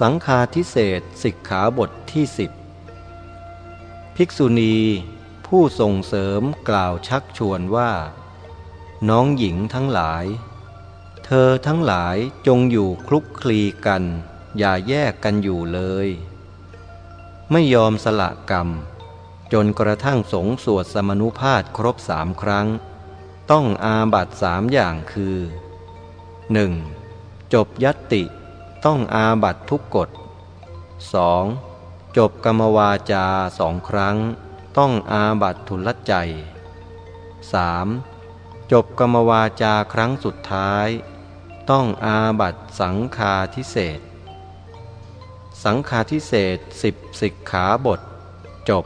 สังฆาทิเศษสิกขาบทที่สิบภิกษุณีผู้ส่งเสริมกล่าวชักชวนว่า น้องหญิงทั้งหลาย เธอทั้งหลายจงอยู่คลุกคลีกัน อย่าแยกกันอยู่เลย ไม่ยอมสละกรรม จนกระทั่งสงสวดสมนุภาพครบสามครั้ง ต้องอาบัตสามอย่างคือ 1. จบยัตติ ต้องอาบัตทุกกฎ 2. จบกรรมวาจาสองครั้ง ต้องอาบัตทุลใจ 3. จบกรรมวาจาครั้งสุดท้าย ต้องอาบัตสังคาทิเศษ สังคาทิเศษสิบสิกขาบท จบ